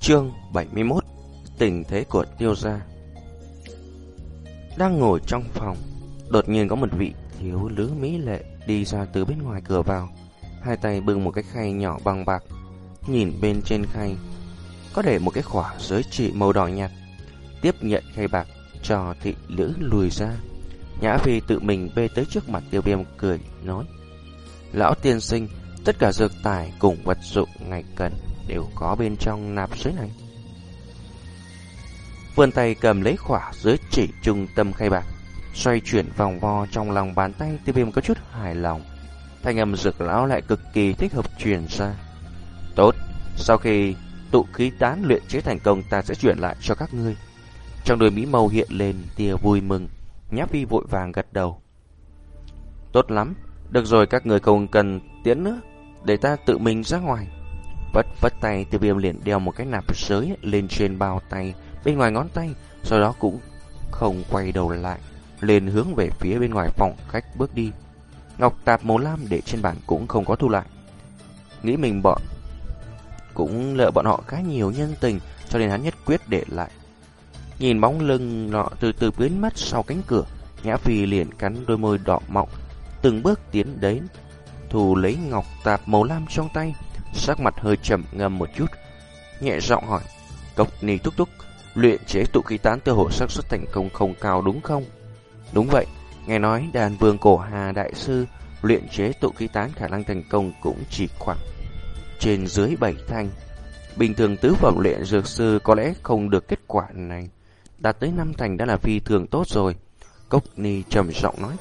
Chương 71 Tình thế của tiêu gia. Đang ngồi trong phòng, Đột nhiên có một vị thiếu nữ mỹ lệ Đi ra từ bên ngoài cửa vào. Hai tay bưng một cái khay nhỏ bằng bạc, Nhìn bên trên khay, Có để một cái khỏa giới trị màu đỏ nhạt. Tiếp nhận khay bạc, Cho thị nữ lùi ra. Nhã Phi tự mình bê tới trước mặt tiêu viêm, cười nói, Lão tiên sinh, Tất cả dược tài cùng vật dụng ngày cần đều có bên trong nạp giới này. Vươn tay cầm lấy khỏa dưới chỉ trung tâm khay bạc, xoay chuyển vòng vo trong lòng bàn tay tiêu viêm có chút hài lòng. Thanh âm dược lão lại cực kỳ thích hợp truyền ra. Tốt, sau khi tụ khí tán luyện chế thành công ta sẽ chuyển lại cho các ngươi. Trong đôi mỹ mâu hiện lên tia vui mừng, nháp vi vội vàng gật đầu. Tốt lắm, được rồi các người không cần tiến nữa, để ta tự mình ra ngoài. Vất vất tay tiêu viêm liền đeo một cái nạp sới lên trên bao tay bên ngoài ngón tay, sau đó cũng không quay đầu lại, lên hướng về phía bên ngoài phòng khách bước đi. Ngọc tạp màu lam để trên bàn cũng không có thu lại. Nghĩ mình bọn cũng lỡ bọn họ khá nhiều nhân tình cho nên hắn nhất quyết để lại. Nhìn bóng lưng nọ từ từ biến mất sau cánh cửa, Nhã Phi liền cắn đôi môi đỏ mọng, từng bước tiến đến, thu lấy ngọc tạp màu lam trong tay, sắc mặt hơi trầm ngâm một chút, nhẹ giọng hỏi: "Cốc Ni Túc Túc, luyện chế tụ khí tán tiêu hộ xác suất thành công không cao đúng không?" "Đúng vậy, nghe nói đàn vương cổ Hà đại sư luyện chế tụ khí tán khả năng thành công cũng chỉ khoảng trên dưới bảy thanh. Bình thường tứ phẩm luyện dược sư có lẽ không được kết quả này, đạt tới năm thành đã là phi thường tốt rồi." Cốc Ni trầm giọng nói.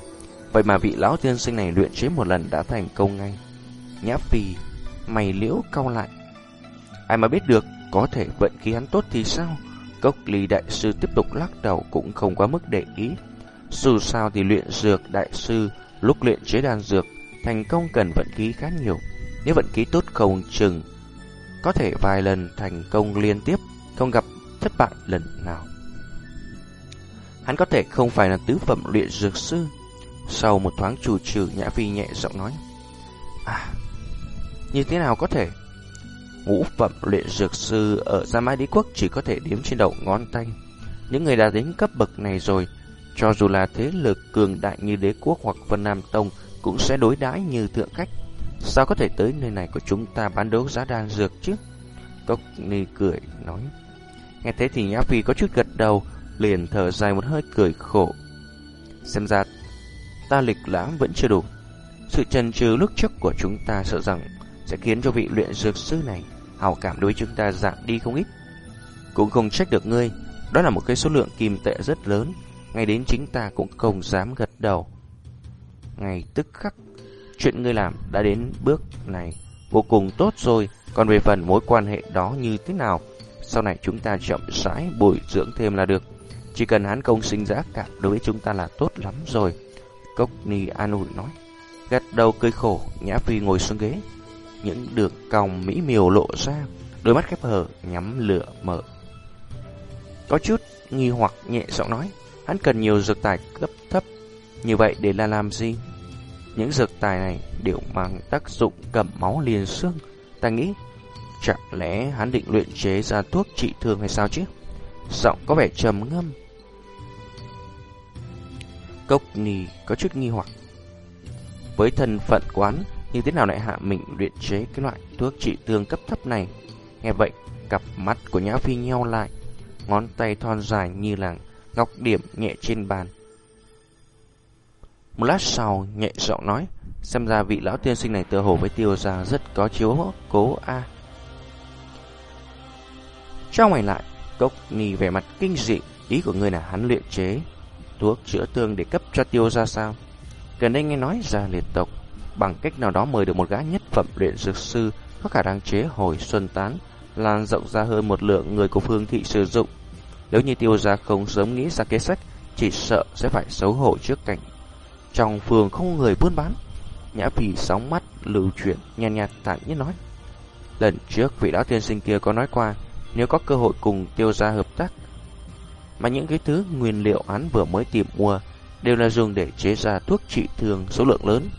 Vậy mà vị lão tiên sinh này luyện chế một lần đã thành công ngay. Nhã Phi mày liễu cau lại. Ai mà biết được, có thể vận khí hắn tốt thì sao? Cốc ly đại sư tiếp tục lắc đầu cũng không quá mức để ý. Dù sao thì luyện dược đại sư lúc luyện chế đan dược thành công cần vận khí khá nhiều. Nếu vận khí tốt không chừng, có thể vài lần thành công liên tiếp, không gặp thất bại lần nào. Hắn có thể không phải là tứ phẩm luyện dược sư. Sau một thoáng chủ trừ Nhã Phi nhẹ giọng nói. À, như thế nào có thể? Ngũ phẩm luyện dược sư ở Gia Mai Đế Quốc chỉ có thể đếm trên đầu ngón tay. Những người đã đến cấp bậc này rồi, cho dù là thế lực cường đại như đế quốc hoặc Vân Nam Tông cũng sẽ đối đãi như thượng khách. Sao có thể tới nơi này của chúng ta bán đấu giá đan dược chứ? Cốc Ni cười nói. Nghe thế thì Nhã Phi có chút gật đầu, liền thở dài một hơi cười khổ. Xem ra ta lịch lãm vẫn chưa đủ. Sự chần chừ lúc trước của chúng ta sợ rằng sẽ khiến cho vị luyện dược sư này hào cảm đối chúng ta giảm đi không ít. Cũng không trách được ngươi, đó là một cái số lượng kim tệ rất lớn, ngay đến chính ta cũng không dám gật đầu. Ngày tức khắc, chuyện ngươi làm đã đến bước này vô cùng tốt rồi, còn về phần mối quan hệ đó như thế nào, sau này chúng ta chậm rãi bồi dưỡng thêm là được. Chỉ cần hắn công sinh giá cảm đối với chúng ta là tốt lắm rồi. Cốc Ni an ủi nói. Gật đầu cười khổ, Nhã Phi ngồi xuống ghế. Những đường cong mỹ miều lộ ra, đôi mắt khép hờ, nhắm lửa mở. Có chút nghi hoặc nhẹ giọng nói, hắn cần nhiều dược tài cấp thấp. Như vậy để là làm gì? Những dược tài này đều mang tác dụng cầm máu liền xương. Ta nghĩ, chẳng lẽ hắn định luyện chế ra thuốc trị thương hay sao chứ? Giọng có vẻ trầm ngâm. Cốc nì có chút nghi hoặc. Với thân phận quán, như thế nào lại hạ mình luyện chế cái loại thuốc trị thương cấp thấp này? Nghe vậy, cặp mắt của Nhã Phi nheo lại, ngón tay thon dài như là ngọc điểm nhẹ trên bàn. Một lát sau, nhẹ giọng nói, xem ra vị lão tiên sinh này tựa hồ với tiêu gia rất có chiếu cố a. Trong ngày lại, Cốc Ni vẻ mặt kinh dị, ý của người là hắn luyện chế thuốc chữa thương để cấp cho tiêu gia sao? Gần đây nghe nói gia liệt tộc bằng cách nào đó mời được một gã nhất phẩm luyện dược sư có khả năng chế hồi xuân tán, lan rộng ra hơn một lượng người của phương thị sử dụng. Nếu như tiêu gia không sớm nghĩ ra kế sách, chỉ sợ sẽ phải xấu hổ trước cảnh. Trong phường không người buôn bán, Nhã phì sóng mắt lưu chuyển nhàn nhạt, nhạt thản nhiên nói. Lần trước vị lão tiên sinh kia có nói qua, nếu có cơ hội cùng tiêu gia hợp tác, mà những cái thứ nguyên liệu hắn vừa mới tìm mua đều là dùng để chế ra thuốc trị thương số lượng lớn.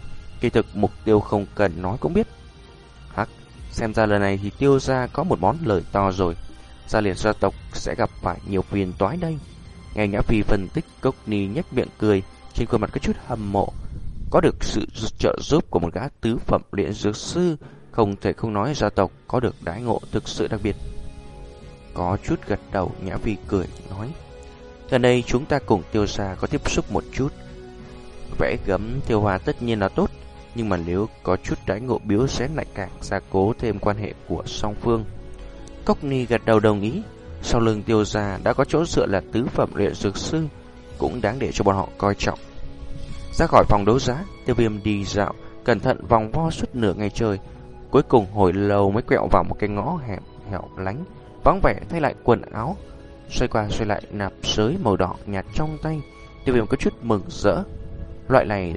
Kỳ thực mục tiêu không cần nói cũng biết. Hắc, xem ra lần này thì tiêu gia có một món lời to rồi. gia liệt gia tộc sẽ gặp phải nhiều phiền toái đây. Nghe Nhã Phi phân tích Cốc Ni nhếch miệng cười, trên khuôn mặt có chút hâm mộ. Có được sự trợ giúp của một gã tứ phẩm luyện dược sư, không thể không nói gia tộc có được đái ngộ thực sự đặc biệt. Có chút gật đầu, Nhã Phi cười, nói. Gần đây chúng ta cùng tiêu gia có tiếp xúc một chút. Vẽ gấm tiêu hòa tất nhiên là tốt, nhưng mà nếu có chút đãi ngộ biếu sẽ lại càng gia cố thêm quan hệ của song phương. Cốc Ni gật đầu đồng ý, sau lưng tiêu gia đã có chỗ dựa là tứ phẩm luyện dược sư, cũng đáng để cho bọn họ coi trọng. Ra khỏi phòng đấu giá, tiêu viêm đi dạo, cẩn thận vòng vo suốt nửa ngày trời, cuối cùng hồi lâu mới quẹo vào một cái ngõ hẹp hẻo lánh, vắng vẻ thay lại quần áo, xoay qua xoay lại nạp sới màu đỏ nhạt trong tay, tiêu viêm có chút mừng rỡ. Loại này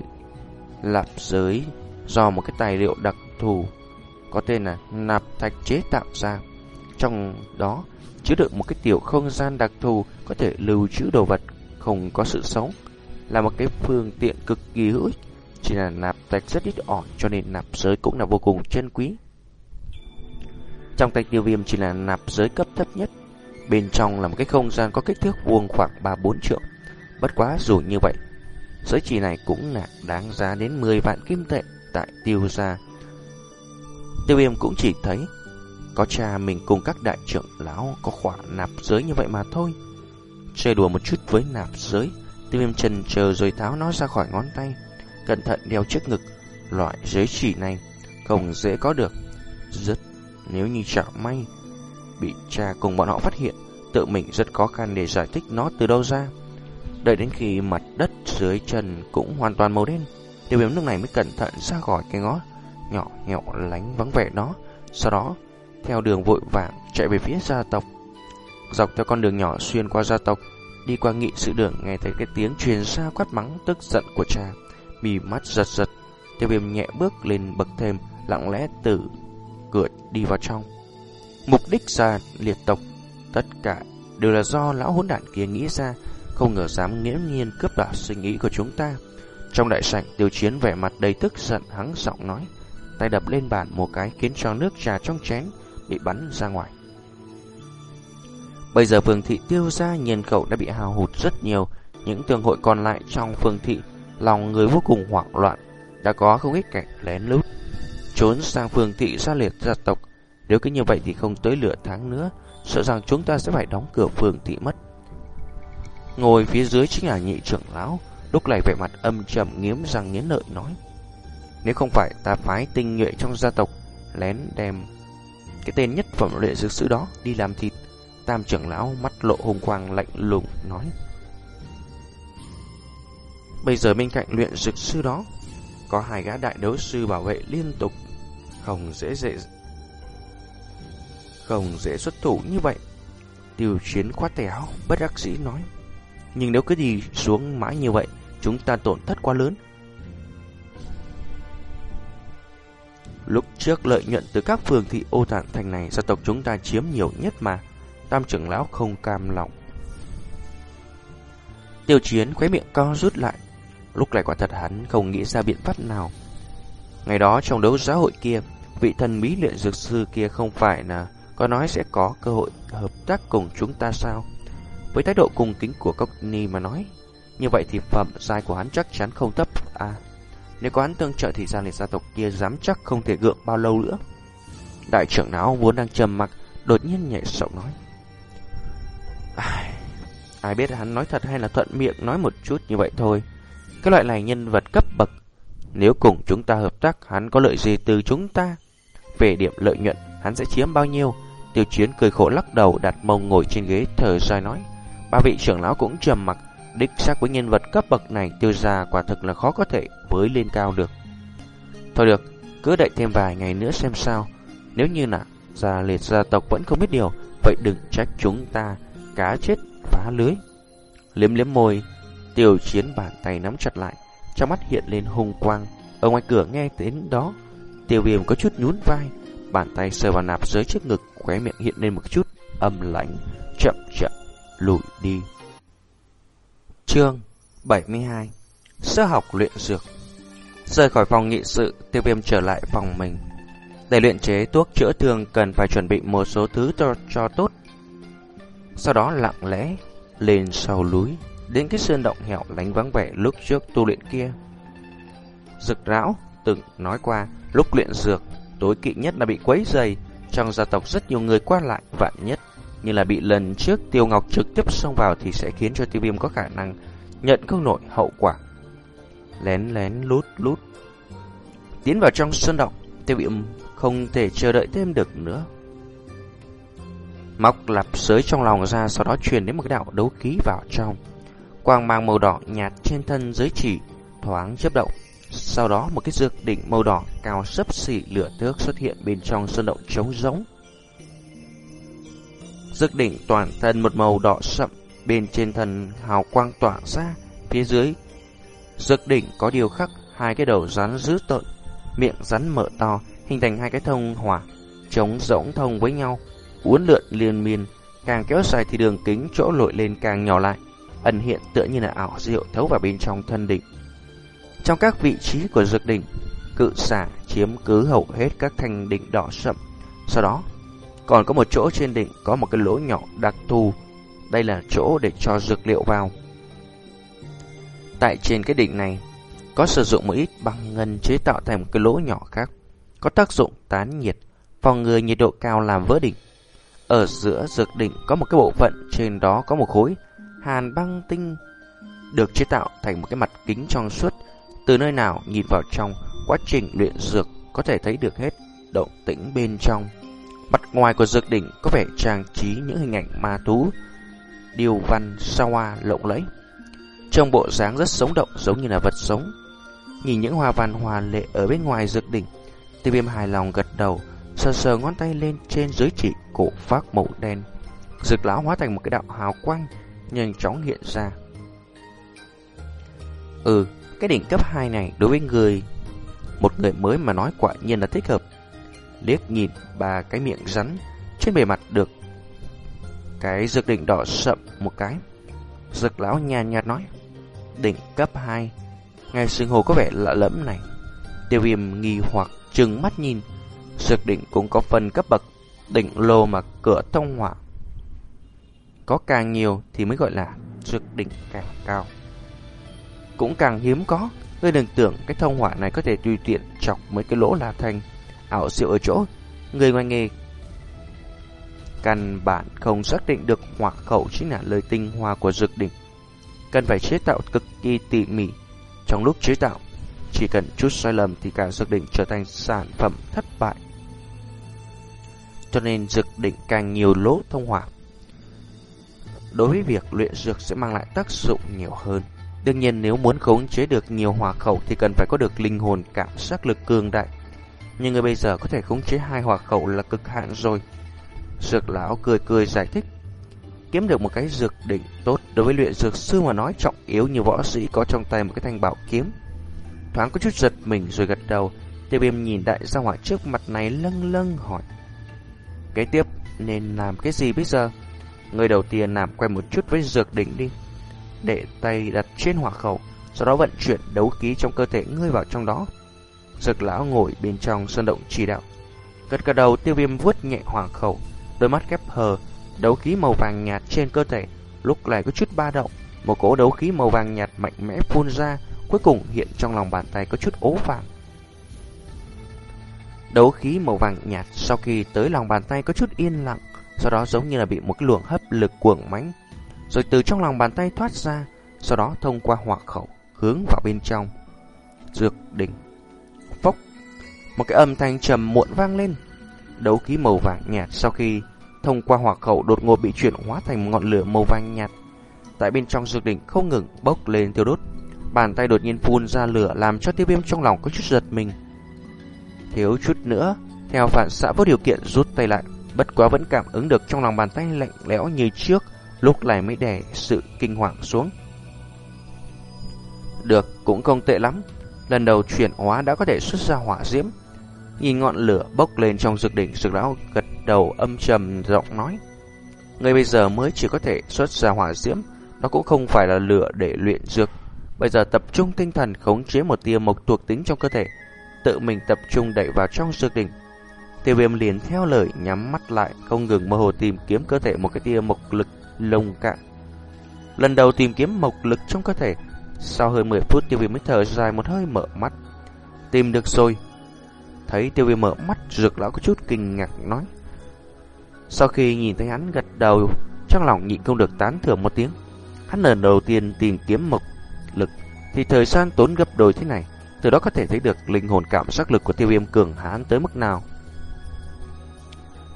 lạp giới do một cái tài liệu đặc thù có tên là nạp thạch chế tạo ra. Trong đó chứa đựng một cái tiểu không gian đặc thù có thể lưu trữ đồ vật không có sự sống, là một cái phương tiện cực kỳ hữu ích. Chỉ là nạp thạch rất ít ỏi cho nên nạp giới cũng là vô cùng chân quý. Trong tay tiêu viêm chỉ là nạp giới cấp thấp nhất, bên trong là một cái không gian có kích thước vuông khoảng 3-4 triệu. Bất quá dù như vậy, Giới chỉ này cũng là đáng giá đến 10 vạn kim tệ tại tiêu gia. Tiêu viêm cũng chỉ thấy có cha mình cùng các đại trưởng lão có khoản nạp giới như vậy mà thôi. Chơi đùa một chút với nạp giới, tiêu viêm trần chờ rồi tháo nó ra khỏi ngón tay, cẩn thận đeo trước ngực. Loại giới chỉ này không dễ có được, rất nếu như chả may bị cha cùng bọn họ phát hiện, tự mình rất khó khăn để giải thích nó từ đâu ra. Đợi đến khi mặt đất dưới chân cũng hoàn toàn màu đen, tiêu viêm lúc này mới cẩn thận ra khỏi cái ngõ nhỏ nhẹo lánh vắng vẻ đó. Sau đó, theo đường vội vàng chạy về phía gia tộc. Dọc theo con đường nhỏ xuyên qua gia tộc, đi qua nghị sự đường nghe thấy cái tiếng truyền ra quát mắng tức giận của cha. Mì mắt giật giật, tiêu viêm nhẹ bước lên bậc thềm lặng lẽ từ cửa đi vào trong. Mục đích ra liệt tộc, tất cả đều là do lão hỗn đản kia nghĩ ra, không ngờ dám nghiễm nhiên cướp đoạt suy nghĩ của chúng ta. Trong đại sảnh, tiêu chiến vẻ mặt đầy tức giận hắng giọng nói, tay đập lên bàn một cái khiến cho nước trà trong chén bị bắn ra ngoài. Bây giờ phường thị tiêu ra nhân khẩu đã bị hao hụt rất nhiều, những tương hội còn lại trong phường thị, lòng người vô cùng hoảng loạn, đã có không ít kẻ lén lút trốn sang phường thị gia liệt gia tộc. Nếu cứ như vậy thì không tới lửa tháng nữa, sợ rằng chúng ta sẽ phải đóng cửa phường thị mất. Ngồi phía dưới chính là nhị trưởng lão, lúc này vẻ mặt âm trầm nghiếm răng nghiến lợi nói. Nếu không phải ta phái tinh nhuệ trong gia tộc, lén đem cái tên nhất phẩm luyện dược sư đó đi làm thịt, tam trưởng lão mắt lộ hùng quang lạnh lùng nói. Bây giờ bên cạnh luyện dược sư đó, có hai gã đại đấu sư bảo vệ liên tục, không dễ dễ không dễ xuất thủ như vậy. Tiêu chiến khoát tay áo, bất đắc dĩ nói. Nhưng nếu cứ đi xuống mãi như vậy, chúng ta tổn thất quá lớn. Lúc trước lợi nhuận từ các phường thị ô tạng thành này gia tộc chúng ta chiếm nhiều nhất mà. Tam trưởng lão không cam lòng. Tiêu chiến khóe miệng co rút lại. Lúc này quả thật hắn không nghĩ ra biện pháp nào. Ngày đó trong đấu giáo hội kia, vị thần bí luyện dược sư kia không phải là có nói sẽ có cơ hội hợp tác cùng chúng ta sao? Với thái độ cung kính của Cockney Ni mà nói, như vậy thì phẩm giai của hắn chắc chắn không thấp à. Nếu có hắn tương trợ thì gia liệt gia tộc kia dám chắc không thể gượng bao lâu nữa. Đại trưởng não vốn đang trầm mặc, đột nhiên nhảy giọng nói. Ai, ai biết hắn nói thật hay là thuận miệng nói một chút như vậy thôi. Cái loại này nhân vật cấp bậc, nếu cùng chúng ta hợp tác, hắn có lợi gì từ chúng ta? Về điểm lợi nhuận, hắn sẽ chiếm bao nhiêu? Tiêu chiến cười khổ lắc đầu đặt mông ngồi trên ghế thở dài nói. Ba vị trưởng lão cũng trầm mặc, đích xác với nhân vật cấp bậc này tiêu ra quả thực là khó có thể với lên cao được. Thôi được, cứ đợi thêm vài ngày nữa xem sao. Nếu như là gia liệt gia tộc vẫn không biết điều, vậy đừng trách chúng ta cá chết phá lưới. Liếm liếm môi, tiêu chiến bàn tay nắm chặt lại, trong mắt hiện lên hung quang. Ở ngoài cửa nghe đến đó, tiêu viêm có chút nhún vai, bàn tay sờ vào nạp dưới trước ngực, khóe miệng hiện lên một chút âm lạnh, chậm chậm lùi đi. Chương 72 Sơ học luyện dược Rời khỏi phòng nghị sự, tiêu viêm trở lại phòng mình. Để luyện chế thuốc chữa thương cần phải chuẩn bị một số thứ cho, cho tốt. Sau đó lặng lẽ lên sau núi, đến cái sơn động hẻo lánh vắng vẻ lúc trước tu luyện kia. Dực rão từng nói qua, lúc luyện dược, tối kỵ nhất là bị quấy dày. Trong gia tộc rất nhiều người qua lại, vạn nhất như là bị lần trước Tiêu Ngọc trực tiếp xông vào thì sẽ khiến cho tiêu viêm có khả năng nhận không nổi hậu quả. Lén lén lút lút. Tiến vào trong sơn động, tiêu viêm không thể chờ đợi thêm được nữa. Móc lạp sới trong lòng ra sau đó truyền đến một cái đạo đấu khí vào trong. Quang mang màu đỏ nhạt trên thân giới chỉ thoáng chớp động. Sau đó một cái dược đỉnh màu đỏ cao sấp xỉ lửa thước xuất hiện bên trong sơn động trống rỗng. Dược đỉnh toàn thân một màu đỏ sậm, bên trên thân hào quang tỏa ra, phía dưới dược đỉnh có điều khắc hai cái đầu rắn dữ tợn, miệng rắn mở to, hình thành hai cái thông hỏa chống rỗng thông với nhau, uốn lượn liên miên, càng kéo dài thì đường kính chỗ lội lên càng nhỏ lại, ẩn hiện tựa như là ảo diệu thấu vào bên trong thân đỉnh. Trong các vị trí của dược đỉnh, cự xả chiếm cứ hầu hết các thành đỉnh đỏ sậm. Sau đó, còn có một chỗ trên đỉnh có một cái lỗ nhỏ đặc thù. Đây là chỗ để cho dược liệu vào. Tại trên cái đỉnh này, có sử dụng một ít băng ngân chế tạo thành một cái lỗ nhỏ khác. Có tác dụng tán nhiệt, phòng ngừa nhiệt độ cao làm vỡ đỉnh. Ở giữa dược đỉnh có một cái bộ phận, trên đó có một khối hàn băng tinh được chế tạo thành một cái mặt kính trong suốt. Từ nơi nào nhìn vào trong quá trình luyện dược có thể thấy được hết động tĩnh bên trong. Mặt ngoài của dược đỉnh có vẻ trang trí những hình ảnh ma thú, điều văn sao hoa lộng lẫy. Trong bộ dáng rất sống động giống như là vật sống. Nhìn những hoa văn hoa lệ ở bên ngoài dược đỉnh, tiêu viêm hài lòng gật đầu, sờ sờ ngón tay lên trên dưới chỉ cổ phát màu đen. Dược lão hóa thành một cái đạo hào quang, nhanh chóng hiện ra. Ừ, cái đỉnh cấp 2 này đối với người một người mới mà nói quả nhiên là thích hợp liếc nhìn ba cái miệng rắn trên bề mặt được cái dược đỉnh đỏ sậm một cái. Dược lão nhàn nhạt nói, đỉnh cấp 2, ngay xương hồ có vẻ lạ lẫm này. Tiêu viêm nghi hoặc trừng mắt nhìn, dược đỉnh cũng có phần cấp bậc, đỉnh lô mà cửa thông hỏa. Có càng nhiều thì mới gọi là dược đỉnh càng cao. Cũng càng hiếm có, ngươi đừng tưởng cái thông hỏa này có thể tùy tiện chọc mấy cái lỗ là thành ảo diệu ở chỗ. Người ngoài nghề. Căn bản không xác định được hỏa khẩu chính là lời tinh hoa của dược đỉnh. Cần phải chế tạo cực kỳ tỉ mỉ. Trong lúc chế tạo, chỉ cần chút sai lầm thì cả dược đỉnh trở thành sản phẩm thất bại. Cho nên dược đỉnh càng nhiều lỗ thông hỏa. Đối với việc luyện dược sẽ mang lại tác dụng nhiều hơn. Đương nhiên nếu muốn khống chế được nhiều hỏa khẩu thì cần phải có được linh hồn, cảm giác lực cường đại nhưng người bây giờ có thể khống chế hai hỏa khẩu là cực hạn rồi. Dược lão cười cười giải thích. Kiếm được một cái dược đỉnh tốt đối với luyện dược sư mà nói trọng yếu như võ sĩ có trong tay một cái thanh bảo kiếm. Thoáng có chút giật mình rồi gật đầu. Tiêu viêm nhìn đại gia hỏa trước mặt này lâng lâng hỏi. Kế tiếp nên làm cái gì bây giờ? Người đầu tiên làm quen một chút với dược đỉnh đi. Để tay đặt trên hỏa khẩu, sau đó vận chuyển đấu khí trong cơ thể ngươi vào trong đó dược lão ngồi bên trong sơn động chỉ đạo. Gật cả đầu tiêu viêm vuốt nhẹ hoàng khẩu, đôi mắt khép hờ, đấu khí màu vàng nhạt trên cơ thể, lúc này có chút ba động, một cỗ đấu khí màu vàng nhạt mạnh mẽ phun ra, cuối cùng hiện trong lòng bàn tay có chút ố vàng. Đấu khí màu vàng nhạt sau khi tới lòng bàn tay có chút yên lặng, sau đó giống như là bị một cái luồng hấp lực cuồng mãnh, rồi từ trong lòng bàn tay thoát ra, sau đó thông qua hỏa khẩu hướng vào bên trong. Dược đỉnh một cái âm thanh trầm muộn vang lên. Đấu khí màu vàng nhạt sau khi thông qua hỏa khẩu đột ngột bị chuyển hóa thành một ngọn lửa màu vàng nhạt. Tại bên trong dược đỉnh không ngừng bốc lên tiêu đốt. Bàn tay đột nhiên phun ra lửa làm cho tiêu viêm trong lòng có chút giật mình. Thiếu chút nữa, theo phản xạ vô điều kiện rút tay lại. Bất quá vẫn cảm ứng được trong lòng bàn tay lạnh lẽo như trước, lúc này mới đè sự kinh hoàng xuống. Được, cũng không tệ lắm. Lần đầu chuyển hóa đã có thể xuất ra hỏa diễm, Nhìn ngọn lửa bốc lên trong dược đỉnh, dược lão gật đầu âm trầm giọng nói. Người bây giờ mới chỉ có thể xuất ra hỏa diễm, nó cũng không phải là lửa để luyện dược. Bây giờ tập trung tinh thần khống chế một tia mộc thuộc tính trong cơ thể, tự mình tập trung đẩy vào trong dược đỉnh. Tiêu viêm liền theo lời nhắm mắt lại, không ngừng mơ hồ tìm kiếm cơ thể một cái tia mộc lực lồng cạn. Lần đầu tìm kiếm mộc lực trong cơ thể, sau hơn 10 phút tiêu viêm mới thở dài một hơi mở mắt. Tìm được rồi. Thấy tiêu viêm mở mắt, dược lão có chút kinh ngạc nói. Sau khi nhìn thấy hắn gật đầu, trong lòng nhịn không được tán thưởng một tiếng. Hắn lần đầu tiên tìm kiếm mộc lực, thì thời gian tốn gấp đôi thế này. Từ đó có thể thấy được linh hồn cảm giác lực của tiêu viêm cường hãn tới mức nào.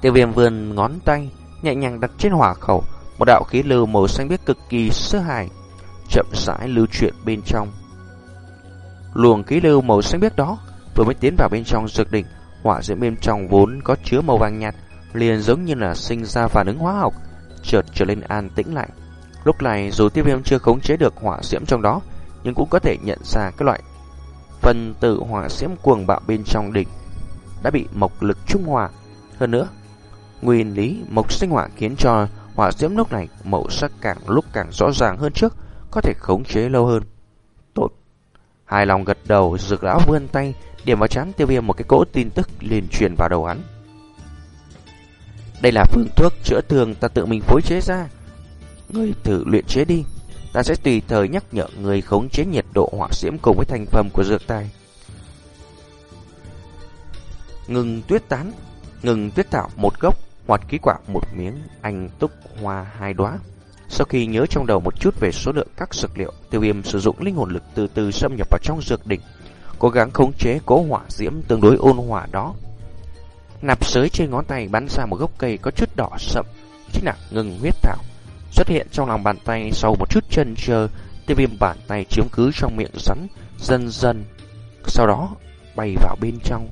Tiêu viêm vươn ngón tay, nhẹ nhàng đặt trên hỏa khẩu, một đạo khí lưu màu xanh biếc cực kỳ sơ hài, chậm rãi lưu chuyển bên trong. Luồng khí lưu màu xanh biếc đó vừa mới tiến vào bên trong dược đỉnh, hỏa diễm bên trong vốn có chứa màu vàng nhạt, liền giống như là sinh ra phản ứng hóa học, chợt trở lên an tĩnh lại. Lúc này dù tiêu viêm chưa khống chế được hỏa diễm trong đó, nhưng cũng có thể nhận ra cái loại phần tử hỏa diễm cuồng bạo bên trong đỉnh đã bị mộc lực trung hòa. Hơn nữa, nguyên lý mộc sinh hỏa khiến cho hỏa diễm lúc này màu sắc càng lúc càng rõ ràng hơn trước, có thể khống chế lâu hơn. Tốt. Hài lòng gật đầu, dược lão vươn tay, điểm vào chán tiêu viêm một cái cỗ tin tức liền truyền vào đầu hắn. Đây là phương thuốc chữa thương ta tự mình phối chế ra. Ngươi thử luyện chế đi. Ta sẽ tùy thời nhắc nhở người khống chế nhiệt độ hỏa diễm cùng với thành phẩm của dược tài. Ngừng tuyết tán, ngừng tuyết thảo một gốc, hoạt ký quả một miếng, anh túc hoa hai đóa. Sau khi nhớ trong đầu một chút về số lượng các dược liệu, tiêu viêm sử dụng linh hồn lực từ từ xâm nhập vào trong dược đỉnh, cố gắng khống chế cố hỏa diễm tương đối ôn hòa đó. Nạp sới trên ngón tay bắn ra một gốc cây có chút đỏ sậm, chính là ngừng huyết thảo. Xuất hiện trong lòng bàn tay sau một chút chân chờ, tiêu viêm bàn tay chiếm cứ trong miệng rắn, dần dần. Sau đó, bay vào bên trong.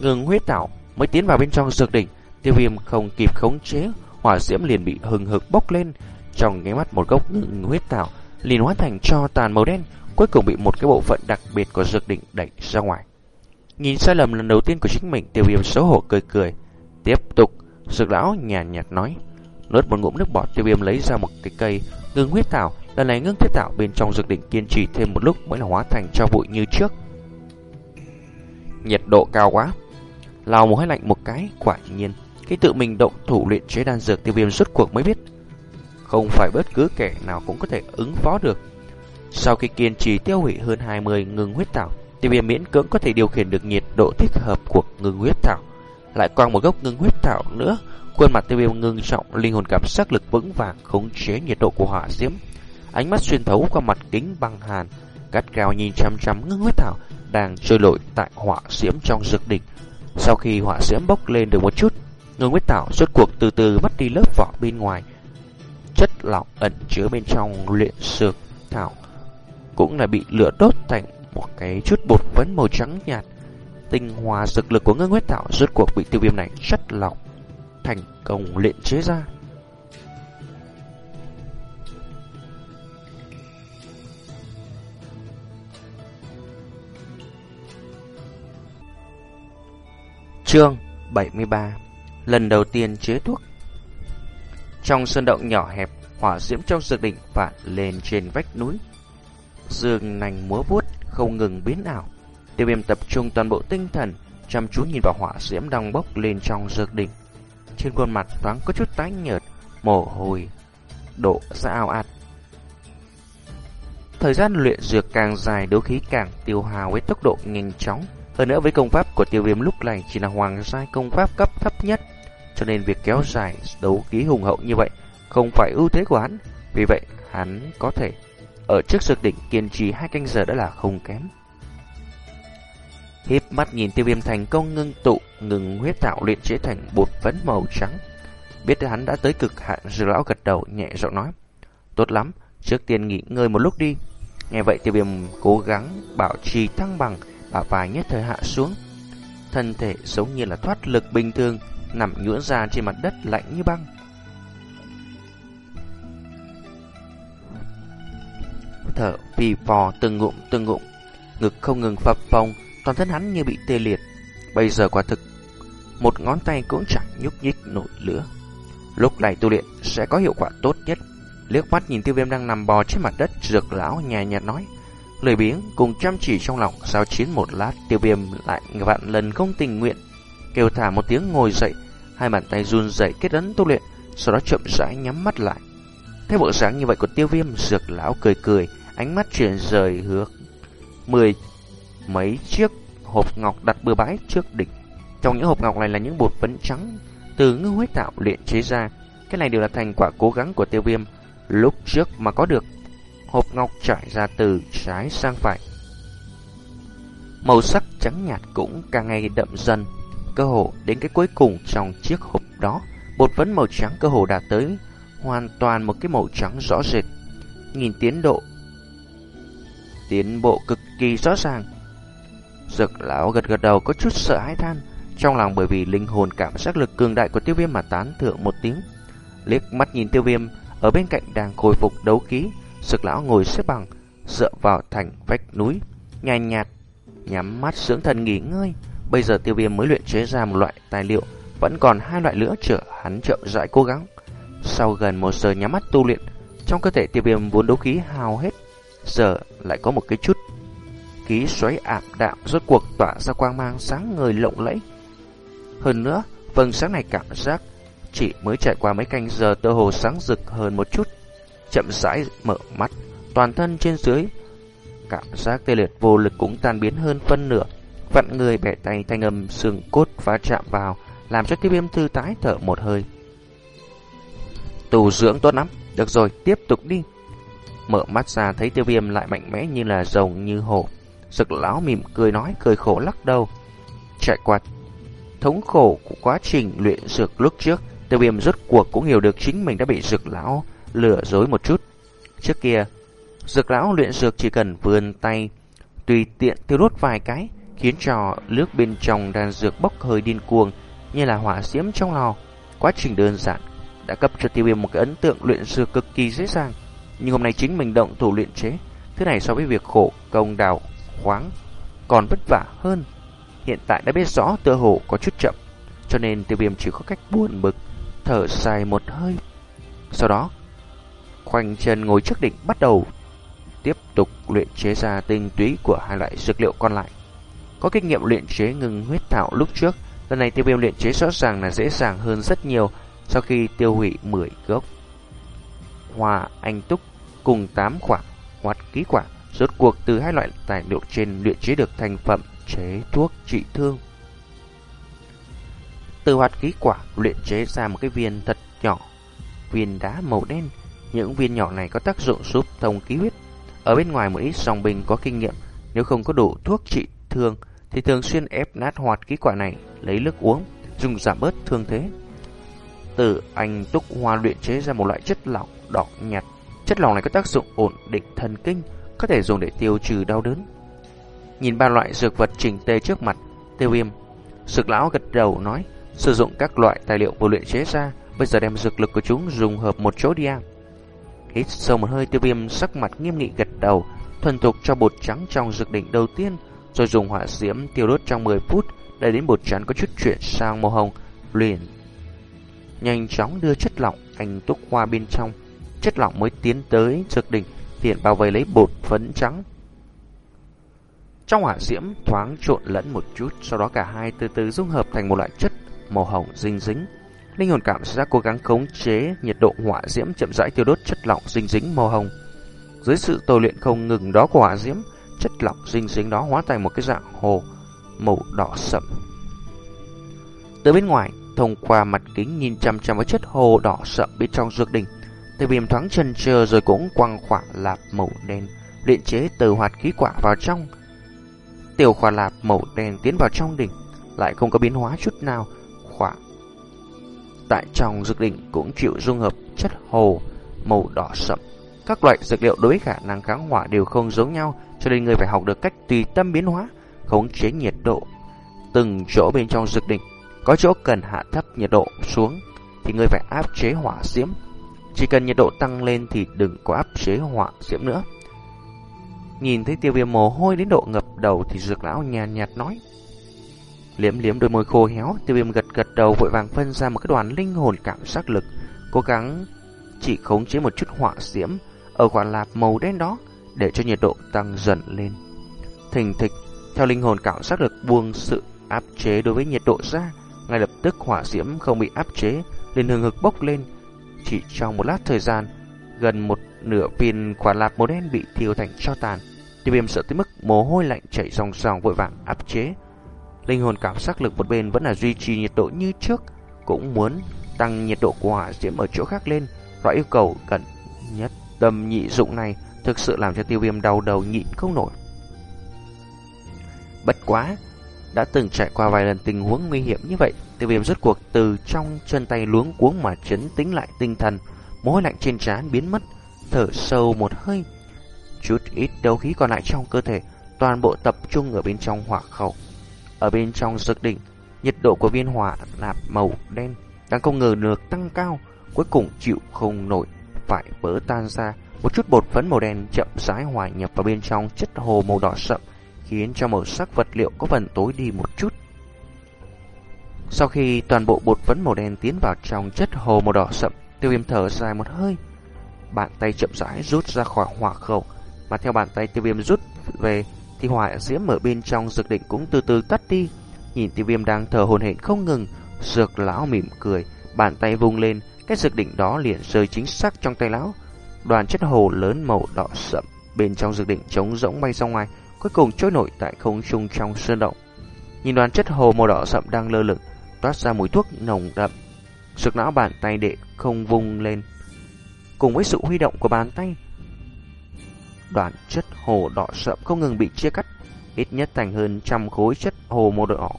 Ngừng huyết thảo mới tiến vào bên trong dược đỉnh, tiêu viêm không kịp khống chế, hỏa diễm liền bị hừng hực bốc lên. Trong nháy mắt một gốc ngừng huyết thảo liền hóa thành cho tàn màu đen, cuối cùng bị một cái bộ phận đặc biệt của dược đỉnh đẩy ra ngoài. Nhìn sai lầm lần đầu tiên của chính mình, tiêu viêm xấu hổ cười cười. Tiếp tục, dược lão nhàn nhạt nói. Nuốt một ngụm nước bọt, tiêu viêm lấy ra một cái cây, ngưng huyết thảo. Lần này ngưng huyết thảo bên trong dược đỉnh kiên trì thêm một lúc mới là hóa thành cho bụi như trước. Nhiệt độ cao quá. Lào một hơi lạnh một cái, quả nhiên. Khi tự mình động thủ luyện chế đan dược tiêu viêm suốt cuộc mới biết. Không phải bất cứ kẻ nào cũng có thể ứng phó được. Sau khi kiên trì tiêu hủy hơn 20 ngưng huyết thảo, Tiêu viêm miễn cưỡng có thể điều khiển được nhiệt độ thích hợp của ngưng huyết thảo. Lại quăng một gốc ngưng huyết thảo nữa, khuôn mặt tiêu viêm ngưng trọng, linh hồn cảm sắc lực vững vàng khống chế nhiệt độ của hỏa diễm. Ánh mắt xuyên thấu qua mặt kính băng hàn, gắt cao nhìn chăm chăm ngưng huyết thảo đang trôi lội tại hỏa diễm trong dược đỉnh. Sau khi hỏa diễm bốc lên được một chút, ngưng huyết thảo rốt cuộc từ từ mất đi lớp vỏ bên ngoài. Chất lỏng ẩn chứa bên trong luyện dược thảo cũng là bị lửa đốt thành một cái chút bột phấn màu trắng nhạt. Tinh hoa dược lực của ngân huyết thảo rốt cuộc bị tiêu viêm này chất lọc, thành công luyện chế ra. Chương 73 Lần đầu tiên chế thuốc Trong sơn động nhỏ hẹp, hỏa diễm trong dược đỉnh vạn lên trên vách núi. Dương nành múa vuốt không ngừng biến ảo. Tiêu viêm tập trung toàn bộ tinh thần, chăm chú nhìn vào hỏa diễm đang bốc lên trong dược đỉnh. Trên khuôn mặt thoáng có chút tái nhợt, mồ hôi, độ ra ao ạt. Thời gian luyện dược càng dài, đấu khí càng tiêu hào với tốc độ nhanh chóng. Hơn nữa với công pháp của tiêu viêm lúc này chỉ là hoàng giai công pháp cấp thấp nhất, cho nên việc kéo dài đấu khí hùng hậu như vậy không phải ưu thế của hắn. Vì vậy, hắn có thể ở trước dược đỉnh kiên trì hai canh giờ đã là không kém. Hiếp mắt nhìn tiêu viêm thành công ngưng tụ, ngừng huyết thảo luyện chế thành bột phấn màu trắng. Biết hắn đã tới cực hạn, dược lão gật đầu nhẹ giọng nói. Tốt lắm, trước tiên nghỉ ngơi một lúc đi. Nghe vậy tiêu viêm cố gắng bảo trì thăng bằng, bả vai nhất thời hạ xuống. Thân thể giống như là thoát lực bình thường, nằm nhũn ra trên mặt đất lạnh như băng. Thở phì phò từng ngụm từng ngụm, ngực không ngừng phập phồng, toàn thân hắn như bị tê liệt. Bây giờ quả thực, một ngón tay cũng chẳng nhúc nhích nổi lửa. Lúc này tu luyện sẽ có hiệu quả tốt nhất. Liếc mắt nhìn tiêu viêm đang nằm bò trên mặt đất, dược lão nhẹ nhạt nói. Lười biếng cùng chăm chỉ trong lòng giao chiến một lát, tiêu viêm lại vạn lần không tình nguyện. Kêu thả một tiếng ngồi dậy, hai bàn tay run dậy kết ấn tu luyện, sau đó chậm rãi nhắm mắt lại. Thấy bộ dáng như vậy của tiêu viêm, dược lão cười cười, ánh mắt chuyển rời hướng mười mấy chiếc hộp ngọc đặt bừa bãi trước đỉnh. Trong những hộp ngọc này là những bột phấn trắng từ ngư huyết tạo luyện chế ra. Cái này đều là thành quả cố gắng của tiêu viêm lúc trước mà có được. Hộp ngọc trải ra từ trái sang phải. Màu sắc trắng nhạt cũng càng ngày đậm dần. Cơ hồ đến cái cuối cùng trong chiếc hộp đó, bột phấn màu trắng cơ hồ đạt tới hoàn toàn một cái màu trắng rõ rệt. Nhìn tiến độ tiến bộ cực kỳ rõ ràng. Dực lão gật gật đầu có chút sợ hãi than, trong lòng bởi vì linh hồn cảm giác lực cường đại của tiêu viêm mà tán thưởng một tiếng. Liếc mắt nhìn tiêu viêm, ở bên cạnh đang khôi phục đấu khí, Dực lão ngồi xếp bằng, dựa vào thành vách núi, nhàn nhạt, nhắm mắt dưỡng thần nghỉ ngơi. Bây giờ tiêu viêm mới luyện chế ra một loại tài liệu, vẫn còn hai loại nữa chờ hắn chậm rãi cố gắng. Sau gần một giờ nhắm mắt tu luyện, trong cơ thể tiêu viêm vốn đấu khí hào hết, giờ lại có một cái chút khí xoáy ảm đạm rốt cuộc tỏa ra quang mang sáng người lộng lẫy. Hơn nữa, vầng sáng này cảm giác chỉ mới trải qua mấy canh giờ tơ hồ sáng rực hơn một chút. Chậm rãi mở mắt, toàn thân trên dưới cảm giác tê liệt vô lực cũng tan biến hơn phân nửa. Vặn người bẻ tay thanh âm xương cốt va chạm vào, làm cho tiêu viêm thư tái thở một hơi. Tù dưỡng tốt lắm, được rồi, tiếp tục đi. Mở mắt ra thấy tiêu viêm lại mạnh mẽ như là rồng như hổ. Sực lão mỉm cười nói, cười khổ lắc đầu. Trải qua thống khổ của quá trình luyện dược lúc trước, tiêu viêm rốt cuộc cũng hiểu được chính mình đã bị dược lão lừa dối một chút. Trước kia, dược lão luyện dược chỉ cần vươn tay, tùy tiện tiêu đốt vài cái, khiến cho nước bên trong đan dược bốc hơi điên cuồng như là hỏa diễm trong lò. Quá trình đơn giản đã cấp cho tiêu viêm một cái ấn tượng luyện sư cực kỳ dễ dàng. Nhưng hôm nay chính mình động thủ luyện chế, thứ này so với việc khổ công đào khoáng còn vất vả hơn. Hiện tại đã biết rõ tựa hồ có chút chậm, cho nên tiêu viêm chỉ có cách buồn bực, thở dài một hơi. Sau đó, khoanh chân ngồi trước đỉnh bắt đầu tiếp tục luyện chế ra tinh túy của hai loại dược liệu còn lại. Có kinh nghiệm luyện chế ngừng huyết thảo lúc trước, lần này tiêu viêm luyện chế rõ ràng là dễ dàng hơn rất nhiều sau khi tiêu hủy 10 gốc. Hoa anh túc cùng 8 quả hoạt ký quả rốt cuộc từ hai loại tài liệu trên luyện chế được thành phẩm chế thuốc trị thương. Từ hoạt ký quả luyện chế ra một cái viên thật nhỏ, viên đá màu đen. Những viên nhỏ này có tác dụng giúp thông khí huyết. Ở bên ngoài một ít dòng binh có kinh nghiệm, nếu không có đủ thuốc trị thương thì thường xuyên ép nát hoạt ký quả này, lấy nước uống, dùng giảm bớt thương thế. Từ anh túc hoa luyện chế ra một loại chất lỏng đỏ nhạt. Chất lỏng này có tác dụng ổn định thần kinh, có thể dùng để tiêu trừ đau đớn. Nhìn ba loại dược vật chỉnh tề trước mặt, tiêu viêm, sực lão gật đầu nói, sử dụng các loại tài liệu vừa luyện chế ra, bây giờ đem dược lực của chúng dùng hợp một chỗ đi ăn. Hít sâu một hơi tiêu viêm sắc mặt nghiêm nghị gật đầu, thuần thục cho bột trắng trong dược đỉnh đầu tiên, rồi dùng hỏa diễm tiêu đốt trong 10 phút, để đến bột trắng có chút chuyển sang màu hồng, liền nhanh chóng đưa chất lỏng thành túc hoa bên trong. Chất lỏng mới tiến tới dược đỉnh, tiện bao vây lấy bột phấn trắng. Trong hỏa diễm thoáng trộn lẫn một chút, sau đó cả hai từ từ dung hợp thành một loại chất màu hồng dinh dính. Linh hồn cảm giác cố gắng khống chế nhiệt độ hỏa diễm chậm rãi tiêu đốt chất lỏng dinh dính màu hồng. Dưới sự tôi luyện không ngừng đó của hỏa diễm, chất lỏng dinh dính đó hóa thành một cái dạng hồ màu đỏ sậm. Từ bên ngoài, thông qua mặt kính nhìn chăm chăm vào chất hồ đỏ sậm bên trong dược đỉnh, Tiêu viêm thoáng chân chờ rồi cũng quăng khỏa lạp màu đen, luyện chế từ hoạt khí quả vào trong. Tiểu khỏa lạp màu đen tiến vào trong đỉnh, lại không có biến hóa chút nào. Khỏa tại trong dược đỉnh cũng chịu dung hợp chất hồ màu đỏ sậm. Các loại dược liệu đối với khả năng kháng hỏa đều không giống nhau, cho nên người phải học được cách tùy tâm biến hóa, khống chế nhiệt độ. Từng chỗ bên trong dược đỉnh, có chỗ cần hạ thấp nhiệt độ xuống, thì người phải áp chế hỏa diễm chỉ cần nhiệt độ tăng lên thì đừng có áp chế hỏa diễm nữa. Nhìn thấy tiêu viêm mồ hôi đến độ ngập đầu thì dược lão nhàn nhạt nói. Liếm liếm đôi môi khô héo, tiêu viêm gật gật đầu vội vàng phân ra một cái đoàn linh hồn cảm giác lực, cố gắng chỉ khống chế một chút hỏa diễm ở quả lạp màu đen đó để cho nhiệt độ tăng dần lên. Thình thịch, theo linh hồn cảm giác lực buông sự áp chế đối với nhiệt độ ra, ngay lập tức hỏa diễm không bị áp chế, liền hừng hực bốc lên, chỉ trong một lát thời gian, Gần một nửa viên quả lạp màu đen bị thiêu thành cho tàn. Tiêu viêm sợ tới mức mồ hôi lạnh chảy ròng ròng vội vàng áp chế. Linh hồn cảm giác lực một bên vẫn là duy trì nhiệt độ như trước, cũng muốn tăng nhiệt độ của hỏa diễm ở chỗ khác lên. Loại yêu cầu cần nhất tâm nhị dụng này thực sự làm cho tiêu viêm đau đầu nhịn không nổi. Bất quá, đã từng trải qua vài lần tình huống nguy hiểm như vậy, tiêu viêm rốt cuộc từ trong chân tay luống cuống mà chấn tĩnh lại tinh thần, mồ hôi lạnh trên trán biến mất, thở sâu một hơi. Chút ít đấu khí còn lại trong cơ thể, toàn bộ tập trung ở bên trong hỏa khẩu. Ở bên trong dược đỉnh, nhiệt độ của viên hỏa nạp màu đen đang không ngờ được tăng cao, cuối cùng chịu không nổi, phải vỡ tan ra. Một chút bột phấn màu đen chậm rãi hòa nhập vào bên trong chất hồ màu đỏ sậm, khiến cho màu sắc vật liệu có phần tối đi một chút. Sau khi toàn bộ bột phấn màu đen tiến vào trong chất hồ màu đỏ sậm, tiêu viêm thở dài một hơi. Bàn tay chậm rãi rút ra khỏi hỏa khẩu, mà theo bàn tay tiêu viêm rút về thì hỏa diễm ở bên trong dược định cũng từ từ tắt đi. Nhìn tiêu viêm đang thở hồn hển không ngừng, dược lão mỉm cười, bàn tay vung lên, cái dược định đó liền rơi chính xác trong tay lão. Đoàn chất hồ lớn màu đỏ sậm bên trong dược định trống rỗng bay ra ngoài, cuối cùng trôi nổi tại không trung trong sơn động. Nhìn đoàn chất hồ màu đỏ sậm đang lơ lửng, toát ra mùi thuốc nồng đậm. Sực não bàn tay đệ không vung lên. Cùng với sự huy động của bàn tay, đoàn chất hồ đỏ sậm không ngừng bị chia cắt, ít nhất thành hơn trăm khối chất hồ màu đỏ.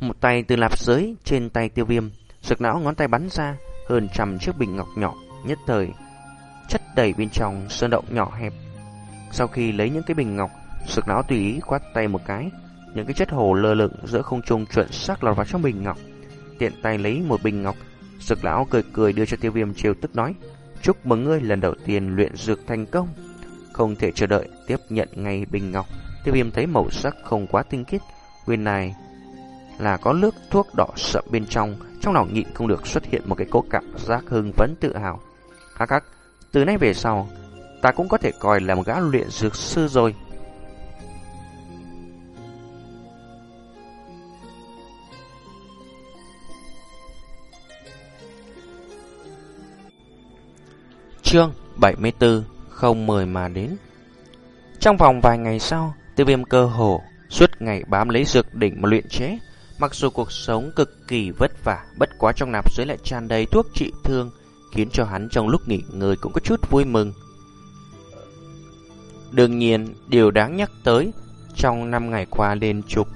Một tay từ lạp giới trên tay tiêu viêm, sực não ngón tay bắn ra hơn trăm chiếc bình ngọc nhỏ, nhất thời chất đầy bên trong sơn động nhỏ hẹp. Sau khi lấy những cái bình ngọc, sực não tùy ý quát tay một cái, những cái chất hồ lơ lửng giữa không trung chuẩn xác lọt vào trong bình ngọc. Tiện tay lấy một bình ngọc, sực lão cười cười đưa cho tiêu viêm trêu tức nói, chúc mừng ngươi lần đầu tiên luyện dược thành công. Không thể chờ đợi tiếp nhận ngay bình ngọc, tiêu viêm thấy màu sắc không quá tinh khiết, nguyên này là có nước thuốc đỏ sậm bên trong, trong lòng nhịn không được xuất hiện một cái cố cảm giác hưng phấn tự hào. Hắc hắc, từ nay về sau, ta cũng có thể coi là một gã luyện dược sư rồi. Chương 74 Không mời mà đến Trong vòng vài ngày sau, tiêu viêm cơ hồ suốt ngày bám lấy dược đỉnh mà luyện chế. Mặc dù cuộc sống cực kỳ vất vả, bất quá trong nạp dưới lại tràn đầy thuốc trị thương, khiến cho hắn trong lúc nghỉ ngơi cũng có chút vui mừng. Đương nhiên, điều đáng nhắc tới, trong năm ngày qua liên trục,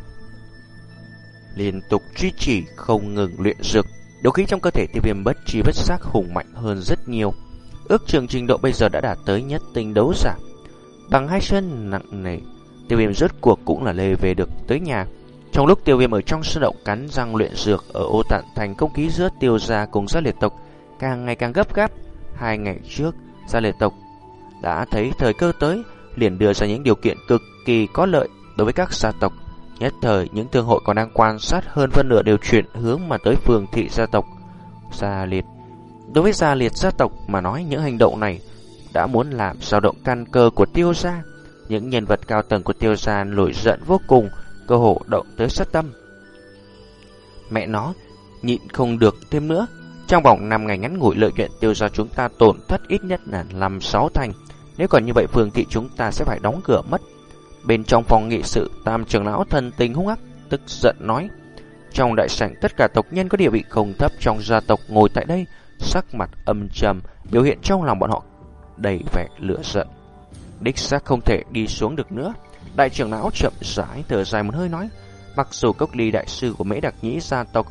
liên tục duy trì không ngừng luyện dược, đấu khí trong cơ thể tiêu viêm bất chi bất giác hùng mạnh hơn rất nhiều. Ước trường trình độ bây giờ đã đạt tới nhất tinh đấu giả. Bằng hai chân nặng nề, tiêu viêm rốt cuộc cũng là lê về được tới nhà. Trong lúc tiêu viêm ở trong sân động cắn răng luyện dược ở ô tạng thành công khí giữa tiêu gia cùng gia liệt tộc càng ngày càng gấp gáp. Hai ngày trước, gia liệt tộc đã thấy thời cơ tới, liền đưa ra những điều kiện cực kỳ có lợi đối với các gia tộc. Nhất thời, những thương hội còn đang quan sát hơn phân nửa đều chuyển hướng mà tới phường thị gia tộc. Gia liệt Đối với gia liệt gia tộc mà nói những hành động này đã muốn làm dao động căn cơ của tiêu gia. Những nhân vật cao tầng của tiêu gia nổi giận vô cùng, cơ hồ động tới sát tâm. Mẹ nó, nhịn không được thêm nữa. Trong vòng 5 ngày ngắn ngủi lợi nhuận tiêu do chúng ta tổn thất ít nhất là 5-6 thành. Nếu còn như vậy phường thị chúng ta sẽ phải đóng cửa mất. Bên trong phòng nghị sự, tam trưởng lão thần tình hung ác, tức giận nói. Trong đại sảnh tất cả tộc nhân có địa vị không thấp trong gia tộc ngồi tại đây, sắc mặt âm trầm, biểu hiện trong lòng bọn họ đầy vẻ lửa giận. Đích xác không thể đi xuống được nữa. Đại trưởng lão chậm rãi thở dài một hơi nói, mặc dù cốc ly đại sư của mễ đặc nhĩ gia tộc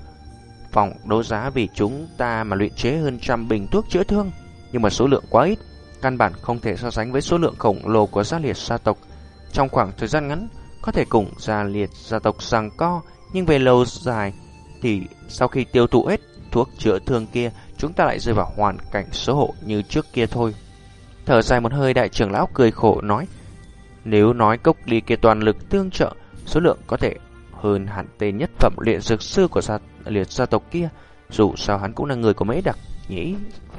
phòng đấu giá vì chúng ta mà luyện chế hơn trăm bình thuốc chữa thương, nhưng mà số lượng quá ít, căn bản không thể so sánh với số lượng khổng lồ của gia liệt gia tộc. Trong khoảng thời gian ngắn, có thể cùng gia liệt gia tộc sang co, nhưng về lâu dài thì sau khi tiêu thụ hết thuốc chữa thương kia, chúng ta lại rơi vào hoàn cảnh số hộ như trước kia thôi. Thở dài một hơi đại trưởng lão cười khổ nói, nếu nói cốc ly kia toàn lực tương trợ, số lượng có thể hơn hẳn tên nhất phẩm luyện dược sư của gia, liệt gia tộc kia. Dù sao hắn cũng là người của mấy đặc nhĩ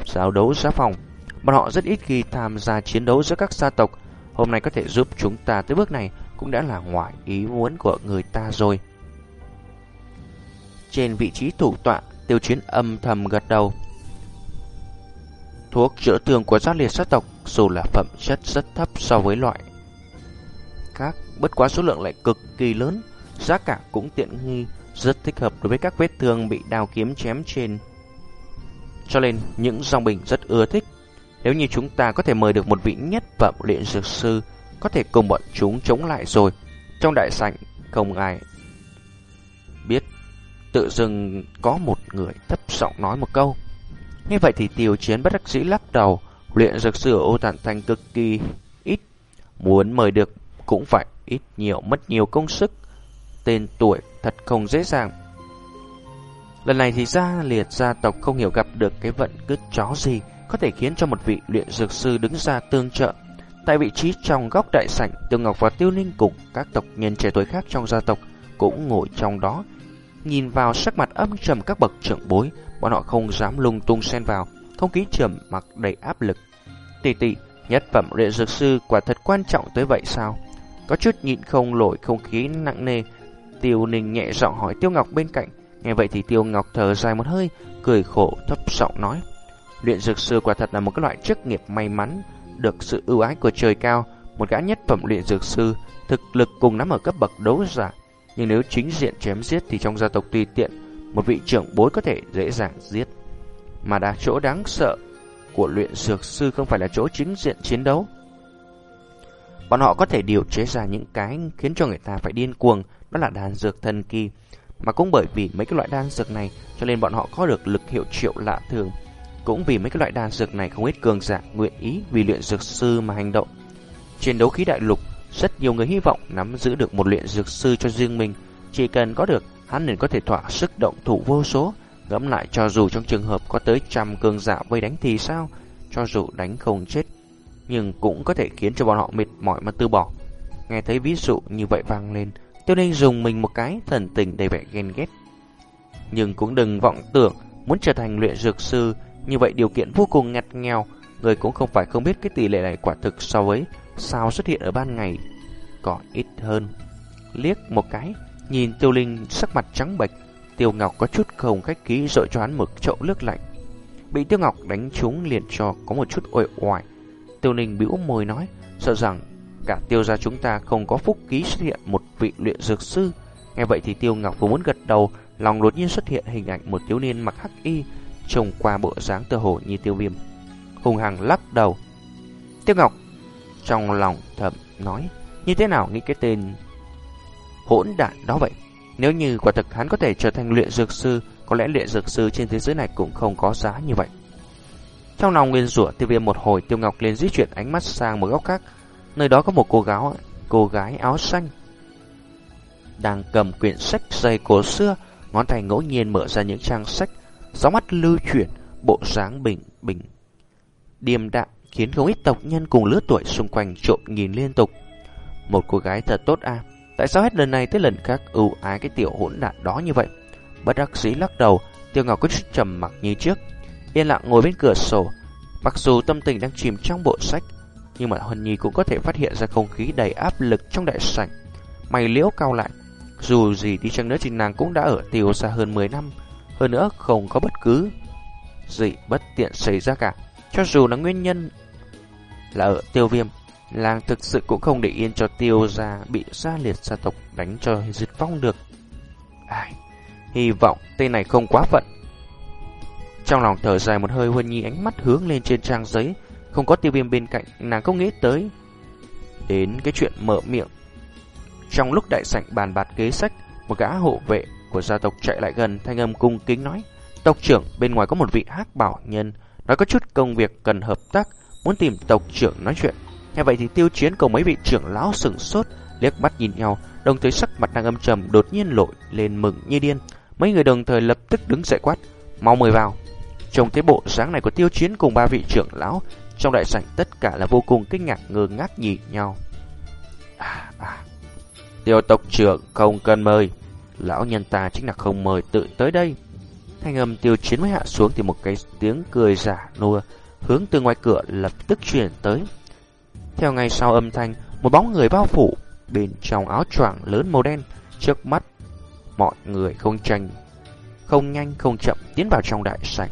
giao đấu giá phòng. Bọn họ rất ít khi tham gia chiến đấu giữa các gia tộc. Hôm nay có thể giúp chúng ta tới bước này cũng đã là ngoài ý muốn của người ta rồi. Trên vị trí thủ tọa, tiêu chiến âm thầm gật đầu. thuốc chữa thương của gia liệt sát tộc dù là phẩm chất rất thấp so với loại khác, bất quá số lượng lại cực kỳ lớn, giá cả cũng tiện nghi, rất thích hợp đối với các vết thương bị đao kiếm chém trên. Cho nên, những dòng bình rất ưa thích. Nếu như chúng ta có thể mời được một vị nhất phẩm luyện dược sư, có thể cùng bọn chúng chống lại rồi. Trong đại sảnh, không ai biết. Tự dưng có một người thấp giọng nói một câu. Như vậy thì tiêu chiến bất đắc dĩ lắc đầu, luyện dược sư ở ô tản thanh cực kỳ ít. Muốn mời được cũng phải ít nhiều mất nhiều công sức. Tên tuổi thật không dễ dàng. Lần này thì gia liệt gia tộc không hiểu gặp được cái vận cứt chó gì có thể khiến cho một vị luyện dược sư đứng ra tương trợ. Tại vị trí trong góc đại sảnh, Tiêu Ngọc và Tiêu Ninh cùng các tộc nhân trẻ tuổi khác trong gia tộc cũng ngồi trong đó. Nhìn vào sắc mặt âm trầm các bậc trưởng bối, bọn họ không dám lung tung xen vào, không khí trầm mặc đầy áp lực. Tỷ tỷ, nhất phẩm luyện dược sư quả thật quan trọng tới vậy sao? Có chút nhịn không nổi không khí nặng nề, Tiêu Ninh nhẹ giọng hỏi Tiêu Ngọc bên cạnh. Nghe vậy thì Tiêu Ngọc thở dài một hơi, cười khổ thấp giọng nói: "Luyện dược sư quả thật là một cái loại chức nghiệp may mắn, được sự ưu ái của trời cao, một gã nhất phẩm luyện dược sư, thực lực cùng nắm ở cấp bậc đấu giả, nhưng nếu chính diện chém giết thì trong gia tộc tùy tiện, một vị trưởng bối có thể dễ dàng giết. Mà đá chỗ đáng sợ của luyện dược sư không phải là chỗ chính diện chiến đấu, Bọn họ có thể điều chế ra những cái khiến cho người ta phải điên cuồng, đó là đan dược thần kỳ. Mà cũng bởi vì mấy cái loại đan dược này cho nên bọn họ có được lực hiệu triệu lạ thường. Cũng vì mấy cái loại đan dược này không ít cường giả nguyện ý vì luyện dược sư mà hành động. Trên đấu khí đại lục, rất nhiều người hy vọng nắm giữ được một luyện dược sư cho riêng mình. Chỉ cần có được, hắn liền có thể thỏa sức động thủ vô số. Ngẫm lại cho dù trong trường hợp có tới trăm cường giả vây đánh thì sao? Cho dù đánh không chết nhưng cũng có thể khiến cho bọn họ mệt mỏi mà từ bỏ. Nghe thấy ví dụ như vậy vang lên, Tiêu Ninh dùng mình một cái thần tình đầy vẻ ghen ghét. Nhưng cũng đừng vọng tưởng muốn trở thành luyện dược sư, như vậy điều kiện vô cùng ngặt nghèo, người cũng không phải không biết cái tỷ lệ này quả thực so với sao xuất hiện ở ban ngày còn ít hơn. Liếc một cái, nhìn Tiêu Linh sắc mặt trắng bệch, Tiêu Ngọc có chút không khách khí dội cho hắn một chậu nước lạnh. Bị Tiêu Ngọc đánh trúng liền cho có một chút ội oải, Tiêu Linh bĩu môi nói, sợ rằng cả tiêu gia chúng ta không có phúc ký xuất hiện một vị luyện dược sư. Nghe vậy thì Tiêu Ngọc vừa muốn gật đầu, lòng đột nhiên xuất hiện hình ảnh một thiếu niên mặc hắc y, trông qua bộ dáng tơ hồ như tiêu viêm. Hùng Hằng lắc đầu. Tiêu Ngọc trong lòng thầm nói, như thế nào nghĩ cái tên hỗn đản đó vậy? Nếu như quả thực hắn có thể trở thành luyện dược sư, có lẽ luyện dược sư trên thế giới này cũng không có giá như vậy. Trong lòng nguyên rủa tiêu viêm một hồi Tiêu Ngọc liền di chuyển ánh mắt sang một góc khác Nơi đó có một cô gái Cô gái áo xanh. Đang cầm quyển sách dày cổ xưa Ngón tay ngẫu nhiên mở ra những trang sách. Gió mắt lưu chuyển Bộ dáng bình bình. Điềm đạm khiến không ít tộc nhân cùng lứa tuổi xung quanh trộm nhìn liên tục. Một cô gái thật tốt à? Tại sao hết lần này tới lần khác ưu ái cái tiểu hỗn đạn đó như vậy? Bất đắc dĩ lắc đầu Tiêu Ngọc có chút trầm mặc như trước. Yên lặng ngồi bên cửa sổ. Mặc dù tâm tình đang chìm trong bộ sách, nhưng mà Huân Nhi cũng có thể phát hiện ra không khí đầy áp lực trong đại sảnh. Mày liễu cao lại, dù gì đi chăng nữa thì nàng cũng đã ở tiêu xa hơn 10 năm, hơn nữa không có bất cứ gì bất tiện xảy ra cả. Cho dù là nguyên nhân là ở tiêu viêm, làng thực sự cũng không để yên cho tiêu gia bị gia liệt gia tộc đánh cho diệt vong được. Ai, hy vọng tên này không quá phận trong lòng thở dài một hơi Huân Nhi ánh mắt hướng lên trên trang giấy không có tiêu viêm bên cạnh, Nàng không nghĩ tới Đến cái chuyện mở miệng. Trong lúc đại sảnh bàn bạc kế sách, Một gã hộ vệ của gia tộc chạy lại gần, Thanh âm cung kính nói, Tộc trưởng, bên ngoài có một vị hắc bảo nhân, Nói có chút công việc cần hợp tác, Muốn tìm tộc trưởng nói chuyện. Nghe vậy thì tiêu chiến cùng mấy vị trưởng lão sừng sốt, liếc mắt nhìn nhau, Đồng thời sắc mặt đang âm trầm đột nhiên lội lên mừng như điên. Mấy người đồng thời lập tức đứng dậy quát, Mau mời vào. Trông thấy bộ sáng này của tiêu chiến cùng ba vị trưởng lão trong đại sảnh tất cả là vô cùng kinh ngạc ngơ ngác nhìn nhau. À, à. Tiêu tộc trưởng không cần mời. Lão nhân ta chính là không mời tự tới đây. Thanh âm tiêu chiến mới hạ xuống Thì một cái tiếng cười giả nua Hướng từ ngoài cửa lập tức truyền tới. Theo ngay sau âm thanh Một bóng người bao phủ Bên trong áo choàng lớn màu đen. Trước mắt mọi người không tranh Không nhanh không chậm tiến vào trong đại sảnh.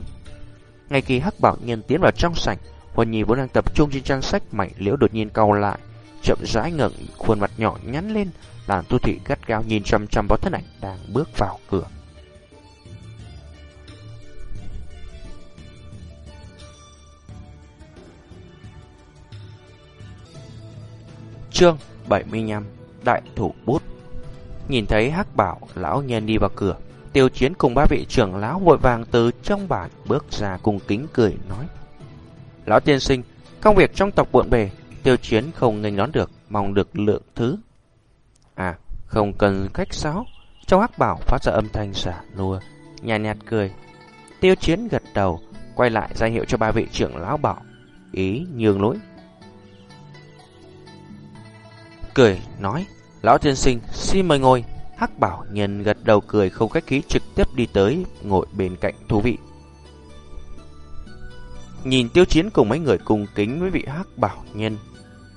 Ngay khi Hắc Bảo Nhân tiến vào trong sảnh, Huân Nhi vốn đang tập trung trên trang sách mảnh liễu đột nhiên cau lại, chậm rãi ngẩng khuôn mặt nhỏ nhắn lên, làm tu thị gắt gao nhìn chăm chăm vào thân ảnh đang bước vào cửa. Chương 75 Đại thủ bút Nhìn thấy hắc bảo lão nhân đi vào cửa Tiêu chiến cùng ba vị trưởng lão vội vàng từ trong bản bước ra cùng kính cười nói Lão tiên sinh Công việc trong tộc bộn bề Tiêu chiến không nghênh đón được Mong được lượng thứ. À không cần khách sáo. Trong hắc bảo phát ra âm thanh xả lùa, Nhạt nhạt cười. Tiêu chiến gật đầu Quay lại ra hiệu cho ba vị trưởng lão bảo Ý nhường lối. Cười nói Lão tiên sinh xin mời ngồi. Hắc bảo nhân gật đầu cười không khách khí trực tiếp đi tới Ngồi bên cạnh thú vị. Nhìn tiêu chiến cùng mấy người cùng kính với vị hắc bảo nhân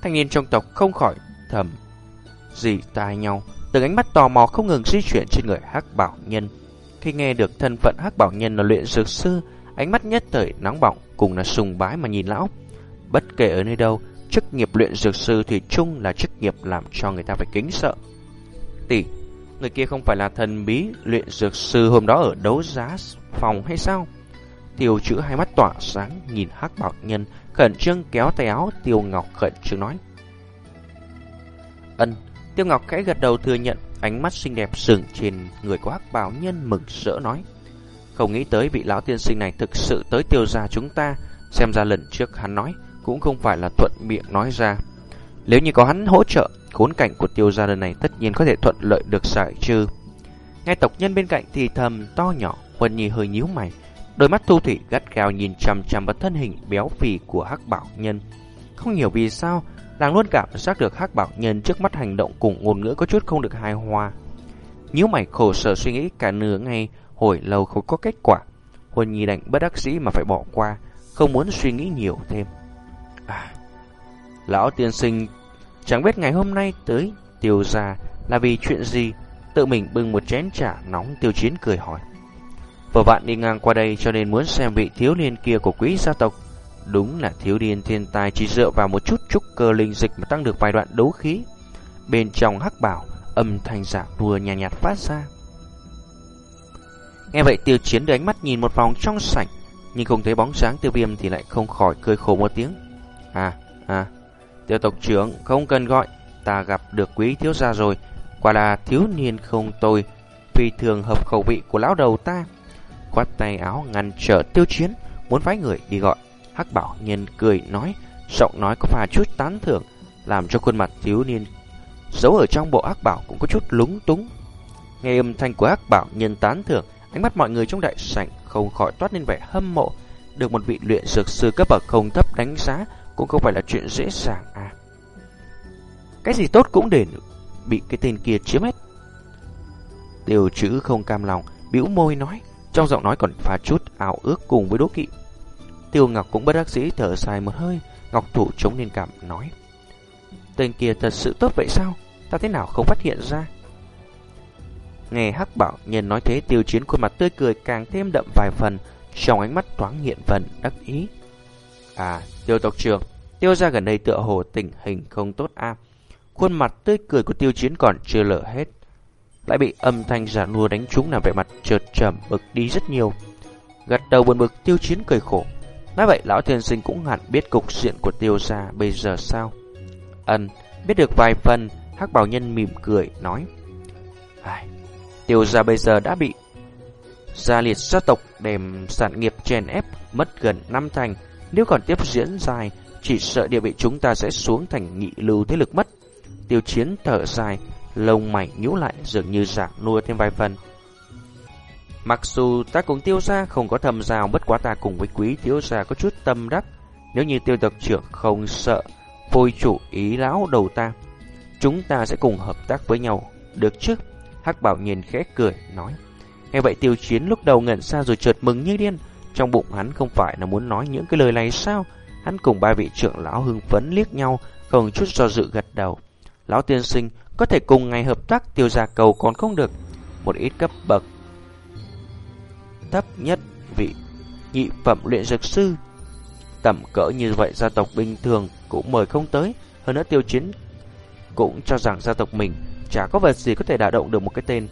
Thanh niên trong tộc không khỏi thầm Dì tai nhau Từng ánh mắt tò mò không ngừng di chuyển trên người hắc bảo nhân Khi nghe được thân phận hắc bảo nhân là luyện dược sư Ánh mắt nhất thời nóng bỏng cùng là sùng bái mà nhìn lão Bất kể ở nơi đâu chức nghiệp luyện dược sư thì chung là chức nghiệp làm cho người ta phải kính sợ. Tỷ, người kia không phải là thần bí luyện dược sư hôm đó ở đấu giá phòng hay sao? Tiêu chữ hai mắt tỏa sáng nhìn hắc bảo nhân khẩn trương kéo tay áo Tiêu Ngọc khẩn trương nói. Ân, Tiêu Ngọc khẽ gật đầu thừa nhận ánh mắt xinh đẹp sừng trên người của hắc bảo nhân mừng rỡ nói. Không nghĩ tới vị lão tiên sinh này thực sự tới tiêu gia chúng ta, xem ra lần trước hắn nói cũng không phải là thuận miệng nói ra. Nếu như có hắn hỗ trợ, khốn cảnh của tiêu gia lần này tất nhiên có thể thuận lợi được giải trừ. Ngay tộc nhân bên cạnh thì thầm to nhỏ, Huân Nhi hơi nhíu mày, đôi mắt thu thủy gắt gao nhìn chằm chằm vào thân hình béo phì của Hắc Bảo Nhân. Không hiểu vì sao, nàng luôn cảm giác được Hắc Bảo Nhân trước mắt hành động cùng ngôn ngữ có chút không được hài hòa. Nhíu mày khổ sở suy nghĩ cả nửa ngày, hồi lâu không có kết quả. Huân Nhi đành bất đắc dĩ mà phải bỏ qua, không muốn suy nghĩ nhiều thêm. À, lão tiên sinh chẳng biết ngày hôm nay tới tiêu gia là vì chuyện gì, tự mình bưng một chén trà nóng tiêu chiến cười hỏi. Vừa vạn đi ngang qua đây cho nên muốn xem vị thiếu niên kia của quý gia tộc. Đúng là thiếu niên thiên tài chỉ dựa vào một chút trúc cơ linh dịch mà tăng được vài đoạn đấu khí. Bên trong hắc bảo, âm thanh giả đùa nhạt, nhạt phát ra. Nghe vậy tiêu chiến đưa ánh mắt nhìn một vòng trong sảnh, nhưng không thấy bóng sáng tiêu viêm thì lại không khỏi cười khổ một tiếng. À, à, tiêu tộc trưởng không cần gọi, ta gặp được quý thiếu gia rồi, quả là thiếu niên không tôi, phi thường hợp khẩu vị của lão đầu ta. Quát tay áo ngăn trở tiêu chiến, muốn phái người đi gọi. Hắc bảo nhân cười nói, giọng nói có pha chút tán thưởng, làm cho khuôn mặt thiếu niên giấu ở trong bộ hắc bảo cũng có chút lúng túng. Nghe âm thanh của hắc bảo nhân tán thưởng, ánh mắt mọi người trong đại sảnh không khỏi toát lên vẻ hâm mộ, được một vị luyện dược sư cấp bậc không thấp đánh giá cũng không phải là chuyện dễ dàng à. Cái gì tốt cũng để bị cái tên kia chiếm hết. Tiêu chữ không cam lòng, bĩu môi nói, trong giọng nói còn pha chút ảo ước cùng với đố kỵ. Tiêu Ngọc cũng bất đắc dĩ thở dài một hơi, Ngọc thủ chống lên cảm nói. Tên kia thật sự tốt vậy sao? Ta thế nào không phát hiện ra? Nghe Hắc Bảo Nhân nói thế tiêu chiến khuôn mặt tươi cười càng thêm đậm vài phần, trong ánh mắt thoáng hiện vần đắc ý. À, tiêu tộc trưởng, tiêu ra gần đây tựa hồ tình hình không tốt a. Khuôn mặt tươi cười của tiêu chiến còn chưa lở hết. Lại bị âm thanh giả nua đánh trúng làm vẻ mặt trượt trầm bực đi rất nhiều. Gật đầu buồn bực tiêu chiến cười khổ. Nói vậy lão thiên sinh cũng hẳn biết cục diện của tiêu gia bây giờ sao. Ân, biết được vài phần, hắc bảo nhân mỉm cười, nói. Ai, tiêu gia bây giờ đã bị gia liệt gia tộc đềm sản nghiệp chèn ép mất gần năm thành nếu còn tiếp diễn dài, chỉ sợ địa vị chúng ta sẽ xuống thành nghị lưu thế lực mất. Tiêu chiến thở dài, lông mày nhũ lại dường như dạng nuôi thêm vài phần. Mặc dù ta cùng tiêu gia không có thầm rào bất quá ta cùng với quý tiêu gia có chút tâm đắc. Nếu như tiêu tộc trưởng không sợ phôi chủ ý lão đầu ta, chúng ta sẽ cùng hợp tác với nhau, được chứ? Hắc bảo nhìn khẽ cười, nói. Nghe vậy tiêu chiến lúc đầu ngẩn ra rồi chợt mừng như điên. Trong bụng hắn không phải là muốn nói những cái lời này sao? Hắn cùng ba vị trưởng lão hưng phấn liếc nhau, không chút do dự gật đầu. Lão tiên sinh có thể cùng ngày hợp tác tiêu gia cầu còn không được. Một ít cấp bậc thấp nhất vị nhị phẩm luyện dược sư. Tầm cỡ như vậy gia tộc bình thường cũng mời không tới, hơn nữa tiêu chiến cũng cho rằng gia tộc mình chả có vật gì có thể đả động được một cái tên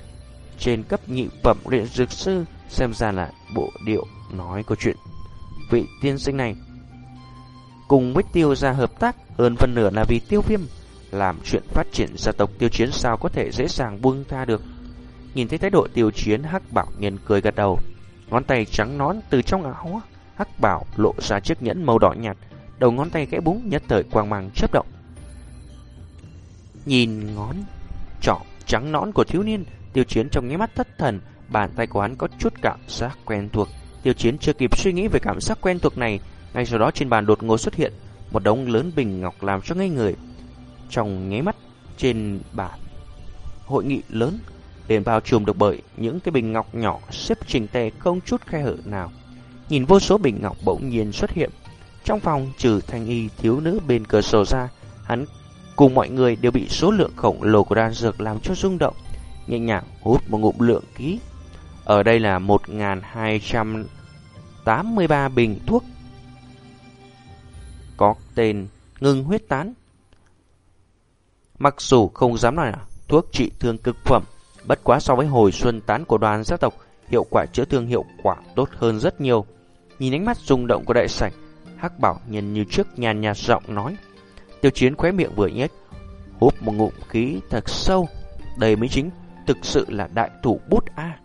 trên cấp nhị phẩm luyện dược sư, xem ra là bộ điệu nói câu chuyện. Vị tiên sinh này cùng với tiêu gia hợp tác hơn phần nửa là vì tiêu viêm làm chuyện phát triển gia tộc tiêu chiến sao có thể dễ dàng buông tha được. Nhìn thấy thái độ tiêu chiến hắc bảo nhân cười gật đầu, ngón tay trắng nón từ trong áo hắc bảo lộ ra chiếc nhẫn màu đỏ nhạt, đầu ngón tay khẽ búng nhất thời quang mang chớp động. Nhìn ngón trỏ trắng nõn của thiếu niên, tiêu chiến trong nháy mắt thất thần, bàn tay của hắn có chút cảm giác quen thuộc. Tiêu chiến chưa kịp suy nghĩ về cảm giác quen thuộc này, ngay sau đó trên bàn đột ngột xuất hiện một đống lớn bình ngọc làm cho ngây người. Trong nháy mắt trên bàn hội nghị lớn liền bao trùm được bởi những cái bình ngọc nhỏ xếp trình tề không chút khe hở nào. Nhìn vô số bình ngọc bỗng nhiên xuất hiện. Trong phòng trừ thanh y thiếu nữ bên cửa sổ ra, hắn cùng mọi người đều bị số lượng khổng lồ của đan dược làm cho rung động, nhẹ nhàng hút một ngụm lượng ký. Ở đây là 1283 bình thuốc có tên ngưng huyết tán. Mặc dù không dám nói là thuốc trị thương cực phẩm, bất quá so với hồi xuân tán của đoàn gia tộc, hiệu quả chữa thương hiệu quả tốt hơn rất nhiều. Nhìn ánh mắt rung động của đại sảnh, Hắc Bảo nhìn như trước nhàn nhạt giọng nói. Tiêu chiến khóe miệng vừa nhếch, hút một ngụm khí thật sâu. Đây mới chính thực sự là đại thủ bút A.